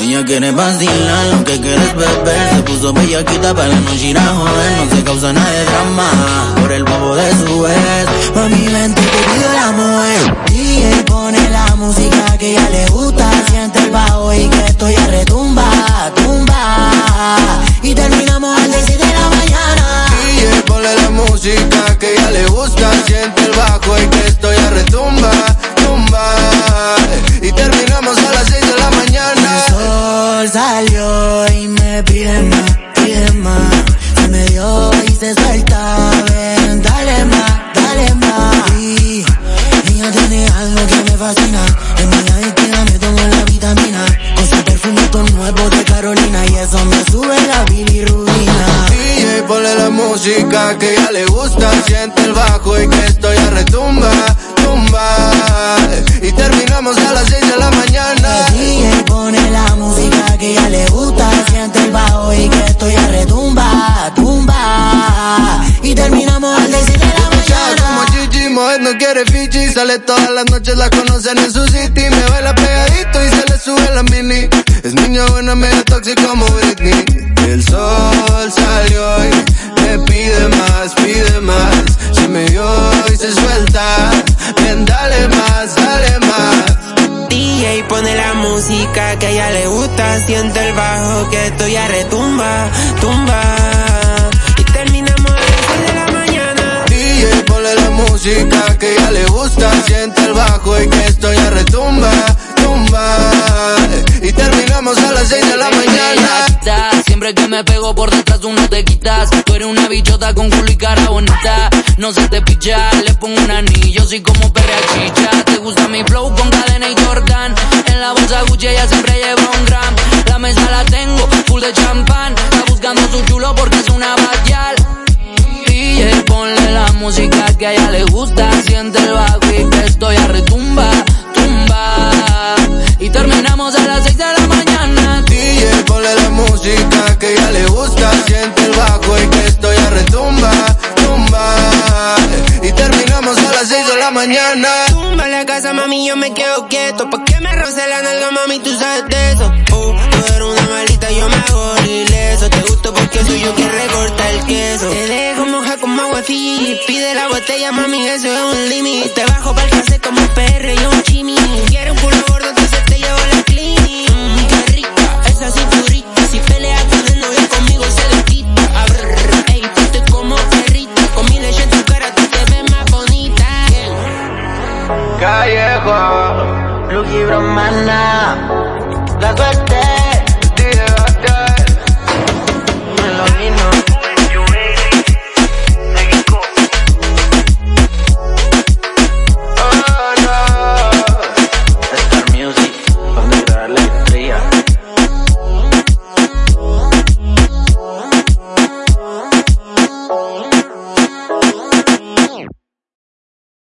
Ella quiere vacilar, lo que quiere es beber. Se puso bellaquita para la noche ir a joder. No se causa nada de drama por el bobo de su vez. Mami, vente, te pido la mujer. DJ pone la música que ella le gusta. Siente el bajo y que esto ya retumba, tumba. Y terminamos a las de la mañana. DJ pone la música que ella le gusta. Siente el bajo y que esto ya y me pide más, pide más. Se me dio y se suelta. Ven, dale más, dale más. Y ella tiene algo que me fascina. En mi adictiva me tomo la vitamina. Con su perfumito nuevo de Carolina. Y eso me sube la bilirrubina. DJ ponle la música que ella le gusta. Siente el bajo y que esto ya retumba, tumba. Y terminamos a las seis de la mañana. Quiere Fiji Sale todas las noches, la conocen en su city. Me baila pegadito y se le sube la mini. Es niña buena, medio tóxica como Britney. El sol salió y me pide más, pide más. Se me dio y se suelta. Ven, dale más, dale más. DJ pone la música que a ella le gusta, siente el bajo que esto ya retumba, tumba. Música que ella le gusta. Siente el bajo y que esto ya retumba, tumba. Y terminamos a las seis de la mañana. Siempre que me pego por detrás tú no te quitas. Tú eres una bichota con culo y cara bonita. No se te picha, le pongo un anillo Soy como perrea chicha. Te gusta mi flow con cadena y Jordan. En la bolsa Gucci ella siempre música que a ella le gusta Siente el bajo y que esto ya retumba, tumba Y terminamos a las seis de la mañana DJ ponle la música que ella le gusta Siente el bajo y que esto ya retumba, tumba Y terminamos a las seis de la mañana Tumba la casa, mami, yo me quedo quieto. ¿Pa' qué me roce la nalga, mami? Tú sabes de eso. Oh, tú eres una maldita, botella, mami, eso es un límite. Te bajo pa'l case como un perro y un chimi. Quiero un culo gordo, entonces te llevo la clínica. Mm, qué rica, esa cinturita. Si pelea con el novio conmigo, se le quita. Abrr, ey, tú te como perrita. Con mi leche en tu cara, tú te ves más bonita. Callejo Lucky Bromana.